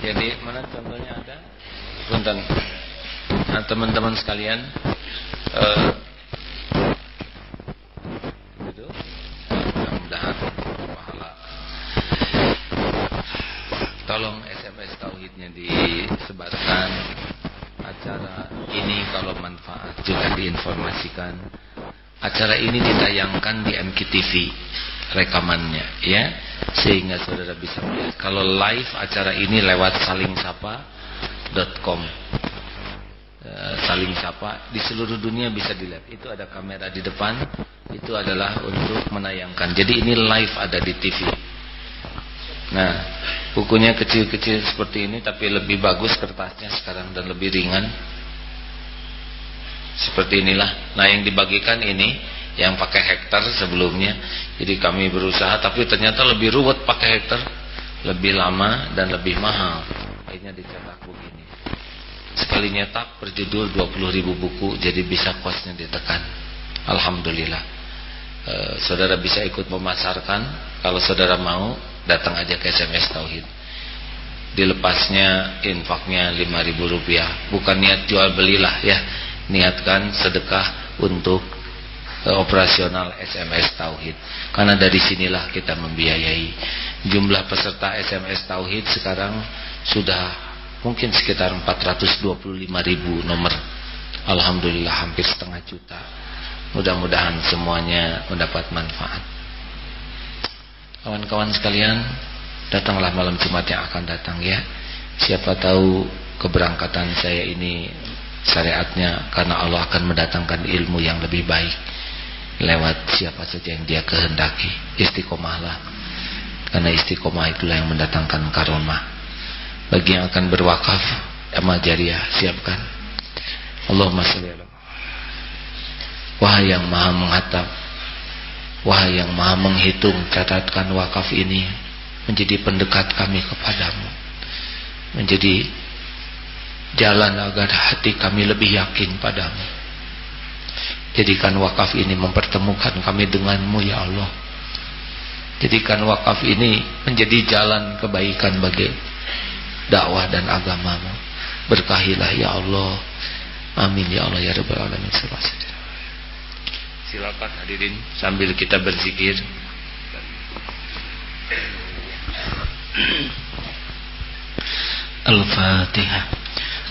Jadi mana contohnya ada? Punten Nah teman-teman sekalian uh, gitu mudah-mudahan pahala tolong SMS tauhidnya disebarkan acara ini kalau manfaat juga diinformasikan acara ini ditayangkan di MKTV rekamannya ya. Sehingga saudara bisa melihat kalau live acara ini lewat salingsapa.com Eh, saling sapa di seluruh dunia bisa dilihat. Itu ada kamera di depan itu adalah untuk menayangkan. Jadi ini live ada di TV nah bukunya kecil-kecil seperti ini tapi lebih bagus kertasnya sekarang dan lebih ringan seperti inilah. Nah yang dibagikan ini yang pakai hektar sebelumnya. Jadi kami berusaha tapi ternyata lebih ruwet pakai hektar. Lebih lama dan lebih mahal. Akhirnya dicetak begini. Sekali nyetak berjudul 20 ribu buku jadi bisa kosnya ditekan. Alhamdulillah. E, saudara bisa ikut memasarkan. Kalau saudara mau datang aja ke SMS Tauhid. Dilepasnya infaknya 5 ribu rupiah. Bukan niat jual belilah ya niatkan sedekah untuk e, operasional SMS Tauhid. Karena dari sinilah kita membiayai. Jumlah peserta SMS Tauhid sekarang sudah mungkin sekitar 425 ribu nomor. Alhamdulillah hampir setengah juta. Mudah-mudahan semuanya mendapat manfaat. Kawan-kawan sekalian datanglah malam Jumat yang akan datang ya. Siapa tahu keberangkatan saya ini syariatnya karena Allah akan mendatangkan ilmu yang lebih baik lewat siapa saja yang dia kehendaki. Istiqomahlah karena istiqomah itulah yang mendatangkan karomah. Bagi yang akan berwakaf amal jariah siapkan. Allahumma salli ala Wahai yang maha menghatap Wahai yang maha menghitung Catatkan wakaf ini Menjadi pendekat kami kepadamu. Menjadi Jalan agar hati kami lebih yakin padamu. Jadikan wakaf ini mempertemukan kami denganmu ya Allah. Jadikan wakaf ini menjadi jalan kebaikan bagi dakwah dan agamamu. Berkahilah ya Allah. Amin ya Allah ya rabbal alamin. Silakan hadirin sambil kita berzikir. Al-Fatihah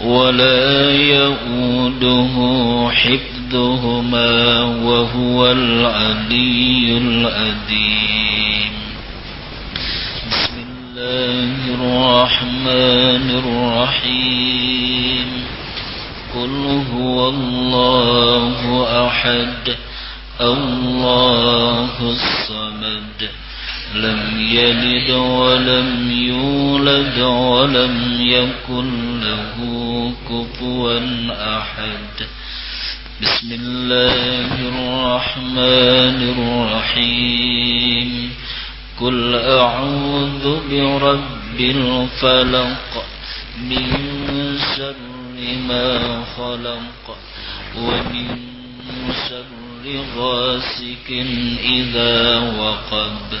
ولا يؤوده حفظهما وهو العلي العظيم بسم الله الرحمن الرحيم. قل هو الله أحد الله الصمد. لم يلد ولم يولد ولم يكن له كفوا أحد. بسم الله الرحمن الرحيم. قل أعوذ برب الفلق من شر ما خلق ومن شر غاسق إذا وقب.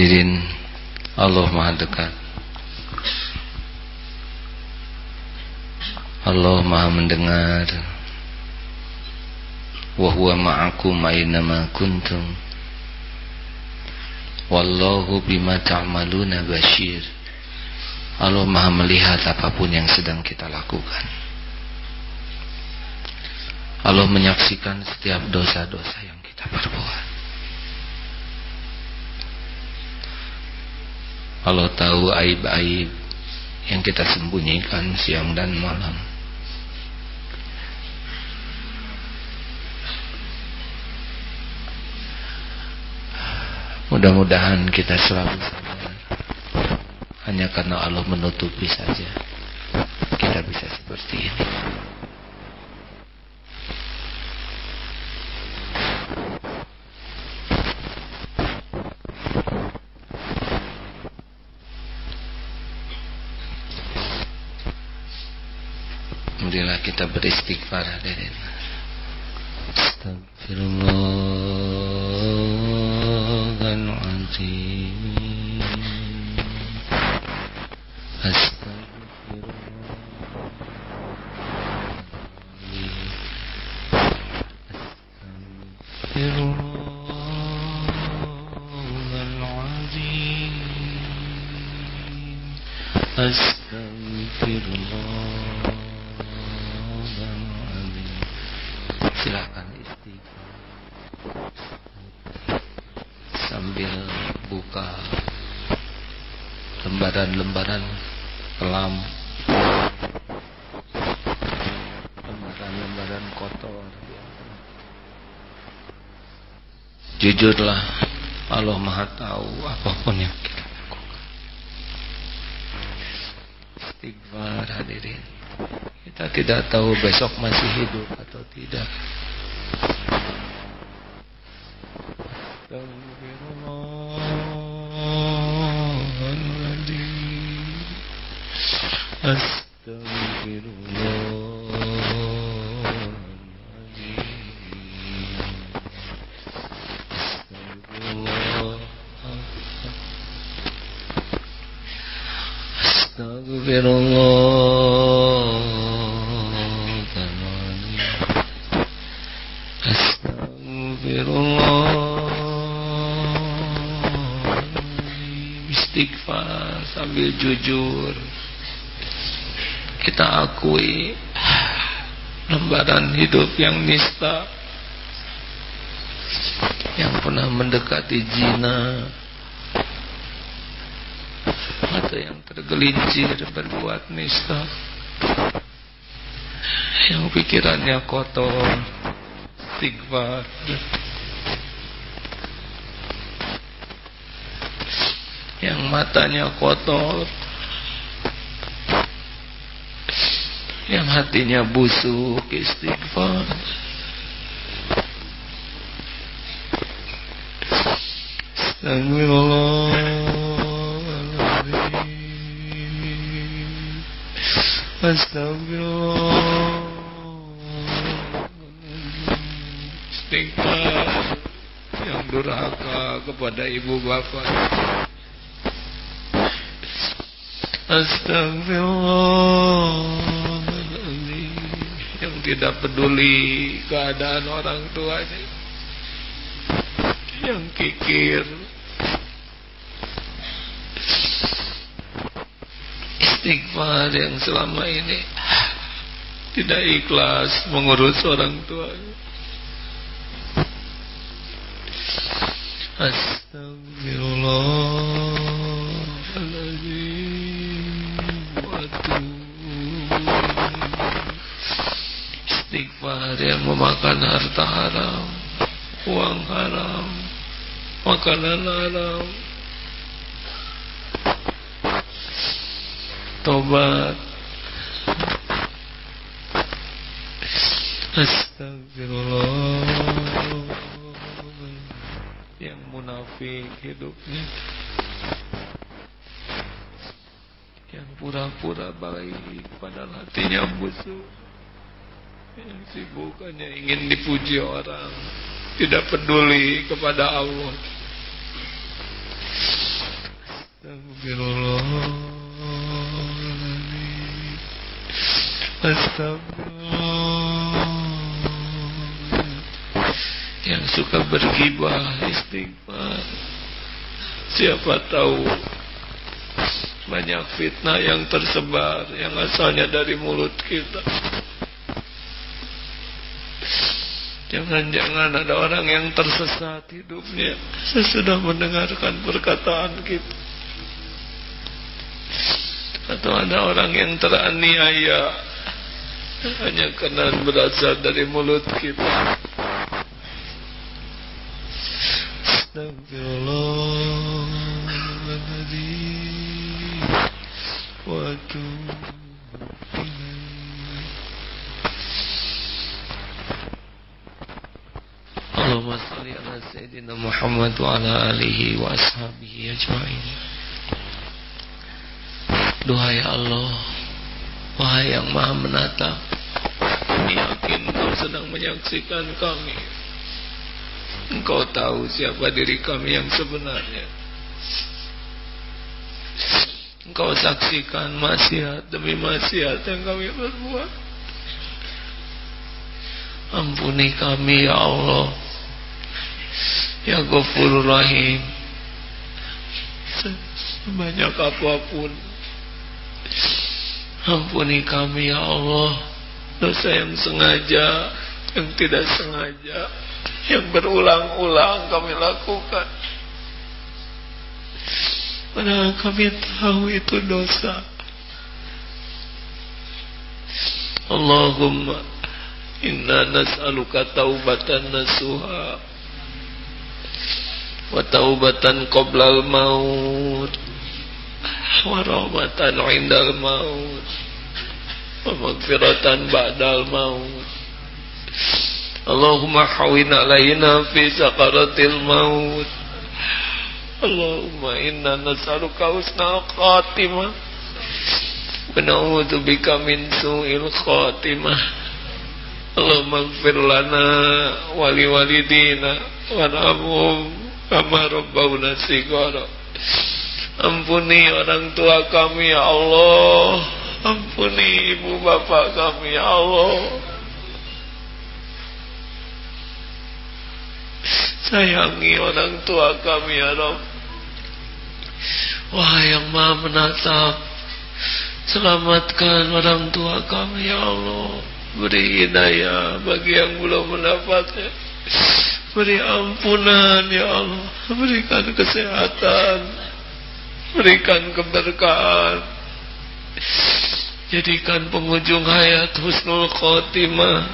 Hadirin Allah Maha Dekat. Allah Maha Mendengar. Wa huwa ma'akum aynama kuntum. Wallahu bima ta'maluna bashir. Allah Maha melihat apa pun yang sedang kita lakukan. Allah menyaksikan setiap dosa-dosa yang kita perbuat Allah tahu aib-aib yang kita sembunyikan siang dan malam. Mudah-mudahan kita selalu sadar Hanya karena Allah menutupi saja. Kita bisa seperti ini Alhamdulillah kita beristighfar hadirin. Astagfirullahaladzim Astagfirullah Silahkan istighfar Sambil buka Lembaran-lembaran Kelam Lembaran-lembaran kotor Jujurlah Allah maha tahu apa pun yang kita lakukan Istighfar hadirin. Kita tidak tahu besok masih hidup hidup yang nista yang pernah mendekati zina atau yang tergelincir berbuat nista yang pikirannya kotor istighfar yang matanya kotor yang hatinya busuk istighfar. Astagfirullahaladzim Astagfirullah Istighfar Yang durhaka kepada ibu bapak. Astagfirullah tidak peduli keadaan orang tuanya yang kikir. Istighfar yang selama ini. Tidak ikhlas mengurus orang tuanya Astagfirullahaladzim yang memakan harta haram, uang haram, makanan haram. Tobat. Astagfirullah. Yang munafik hidupnya. Yang pura-pura baik padahal hatinya busuk sibuk hanya ingin dipuji orang. Tidak peduli kepada Allah. Astagfirullahaladzim. Astagfirullah yang suka bergibah istighfar. Siapa tahu banyak fitnah yang tersebar yang asalnya dari mulut kita Jangan-jangan ada orang yang tersesat hidupnya sesudah mendengarkan perkataan kita. Atau ada orang yang teraniaya hanya karena berasal dari mulut kita. Astagfirullahaladzim. Waduh. Allahumma ala alihi wa ashabihi ajma'in. Doa ya Allah Wahai yang maha menata Kami yakin kau sedang menyaksikan kami. Engkau tahu siapa diri kami yang sebenarnya. Engkau saksikan maksiat demi maksiat yang kami berbuat. Ampuni kami ya Allah Ya Ghafurur Rahim Sebanyak apa pun. Ampuni kami ya Allah. Dosa yang sengaja Yang tidak sengaja Yang berulang-ulang kami lakukan. Padahal kami tahu itu dosa. Allahumma Inna nas'aluka taubatan nasuha wa taubatan qoblal maut. Warahmatan indal maut. Wa ba'dal maut. Allahumma hawin alaina fi sakaratil maut. Allahumma inna nas'aluka husnal khatimah. Wa na'udzu bika min su'il khatimah. Allahumma ighfir lana wa li walidina wa narhamhum kama rabbawna shighara Ampuni orang tua kami ya Allah. Ampuni ibu bapak kami ya Allah. Sayangi orang tua kami ya Rabb. Wahai yang maha menatap Selamatkan orang tua kami ya Allah. Beri hidayah bagi yang belum mendapatnya Beri ampunan ya Allah. Berikan kesehatan. Berikan keberkahan. Jadikan pengunjung hayat husnul khotimah.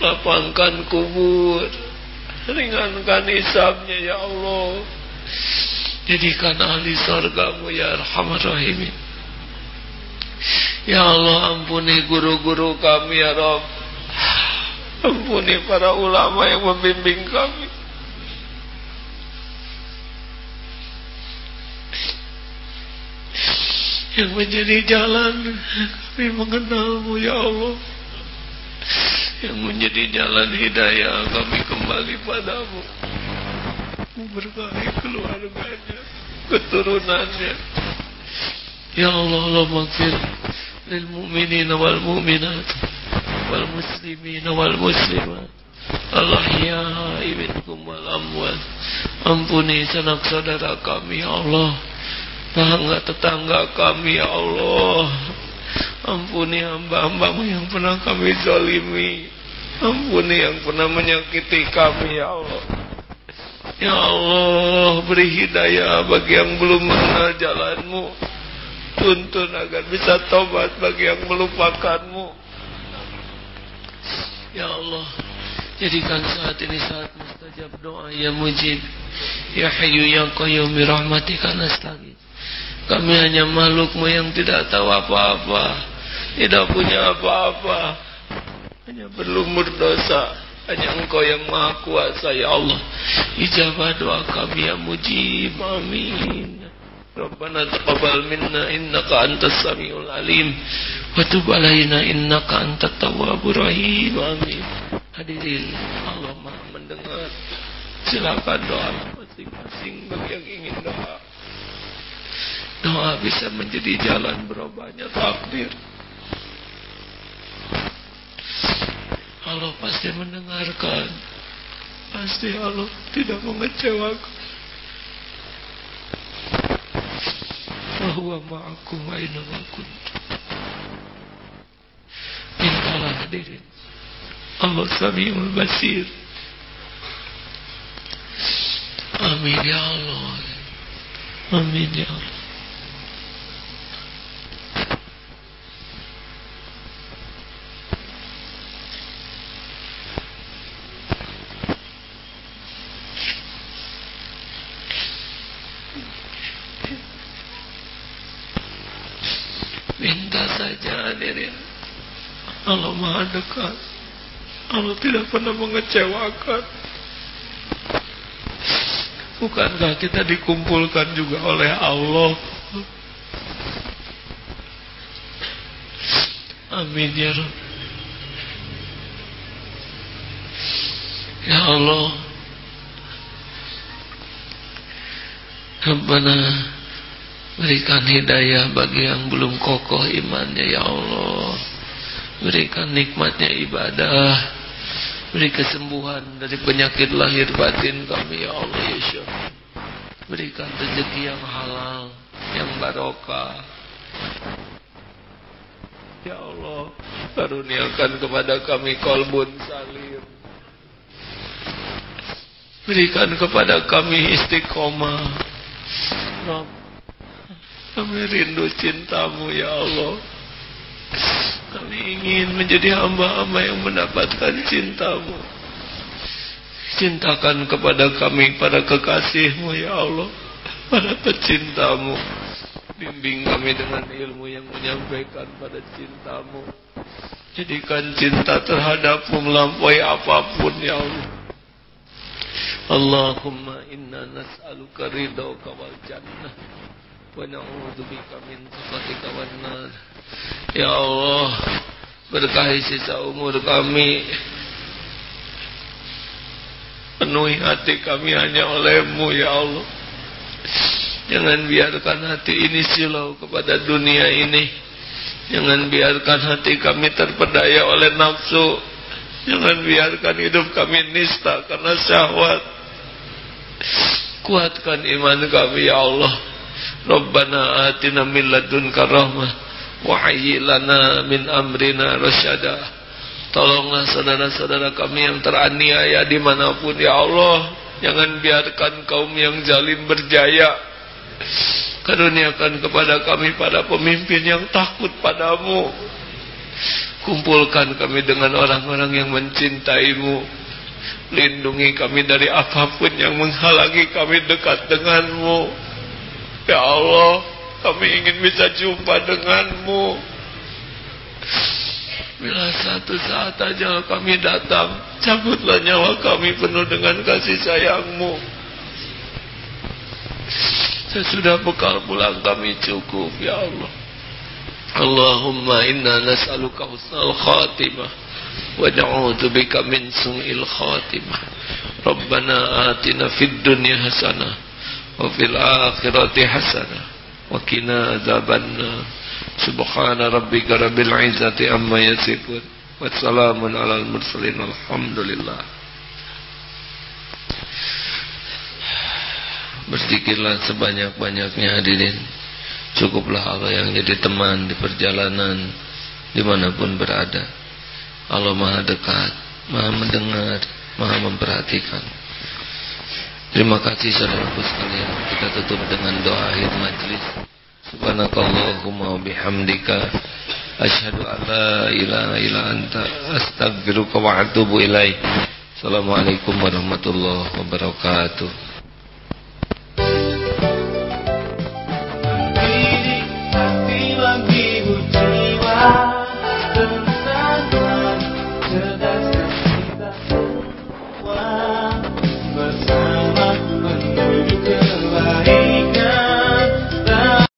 Lapangkan kubur. Ringankan isabnya ya Allah. Jadikan ahli surgamu ya Arhamar Rahimin. Ya Allah ampuni guru-guru kami ya Rabb Ampuni para ulama yang membimbing kami. Yang menjadi jalan Kami mengenalmu ya Allah. Yang menjadi jalan hidayah kami kembali padamu. Berkahi keluarganya keturunannya. Ya Allah Allah maghfir lil mu'minin wal mu'minat Allah ya minkum wal amwat. Ampuni sanak saudara kami ya Allah. Tetangga tetangga kami ya Allah. Ampuni hamba-hambamu yang pernah kami zalimi. Ampuni yang pernah menyakiti kami ya Allah. Ya Allah beri hidayah bagi yang belum mengenal jalanmu. Tuntun agar bisa tobat bagi yang melupakanmu Ya Allah Jadikan saat ini saat mustajab doa ya mujib Ya hayu ya qayyum rahmatika nastaghi Kami hanya makhlukmu yang tidak tahu apa-apa tidak punya apa-apa. Hanya berlumur dosa hanya engkau yang maha kuasa ya Allah. Ijabah doa kami ya mujib amin Taqabbal minna innaka antas samiul alim. Wa tub alaina innaka antat tawwabur rahim. Amin. Hadirin Allah maha mendengar. Silakan doa masing-masing bagi yang ingin doa. Doa bisa menjadi jalan berubahnya takdir. Allah pasti mendengarkan. Pasti Allah tidak mengecewakan فهو معكم أينما كنتم. من قادر الله سميع البصير. آمين يا الله. آمين يا الله. Allah maha dekat. Allah tidak pernah mengecewakan. Bukankah kita dikumpulkan juga oleh Allah? Amin ya Rabb. Ya Allah. Rabbana Berikan hidayah bagi yang belum kokoh imannya Ya Allah. Berikan nikmatnya ibadah. Beri kesembuhan dari penyakit lahir batin kami ya Allah Yesus Berikan rezeki yang halal Yang barokah. Ya Allah Karuniakan kepada kami kolbun salim. Berikan kepada kami istiqomah Kami rindu cintamu ya Allah kami ingin menjadi hamba-hamba yang mendapatkan cintamu. Cintakan kepada kami, para kekasihmu ya Allah, para pecintamu. Bimbing kami dengan ilmu yang menyampaikan pada cintamu. Jadikan cinta terhadapmu melampaui apa pun ya Allah. Allahumma inna nas'aluka ridhaka wal jannah na'udzubika min sakhatika wan nar. Ya Allah, berkahi sisa umur kami. Penuhi hati kami hanya olehmu ya Allah. Jangan biarkan hati ini silau kepada dunia ini. Jangan biarkan hati kami terpedaya oleh nafsu. Jangan biarkan hidup kami nista karena syahwat. Kuatkan iman kami ya Allah. Rabbana atina min ladunka rahmah wa lana min amrina rasyada. Tolonglah saudara-saudara kami yang teraniaya di mana pun ya Allah. Jangan biarkan kaum yang zalim berjaya. Karuniakan kepada kami para pemimpin yang takut padamu. Kumpulkan kami dengan orang-orang yang mencintaimu. Lindungi kami dari apa pun yang menghalangi kami dekat denganmu. Ya Allah, kami ingin bisa jumpa denganmu. Bila satu saat aja kami datang, cabutlah nyawa kami penuh dengan kasih sayangmu. Sesudah bekal pulang kami cukup ya Allah. Allahumma inna nas'aluka husnal khatimah wa na'udzu bika min su'il khatimah. Rabbana atina fid dunya hasanah wa fil akhirati hasanah wa qina adzabannar. Subhana rabbika rabbil izzati amma yasifun. Wassalamun alal mursalin. Alhamdulillah. Berzikirlah sebanyak-banyaknya hadirin Cukuplah Allah yang jadi teman di perjalanan Di mana pun berada Allah maha dekat Maha mendengar Maha memperhatikan Terima kasih saudara sekalian. Kita tutup dengan doa akhir majlis. Subhanakallahumma bihamdika asyhadu an la ilaha illa anta astaghfiruka wa atubu ilaik. Assalamualaikum warahmatullahi wabarakatuh. Hati lagi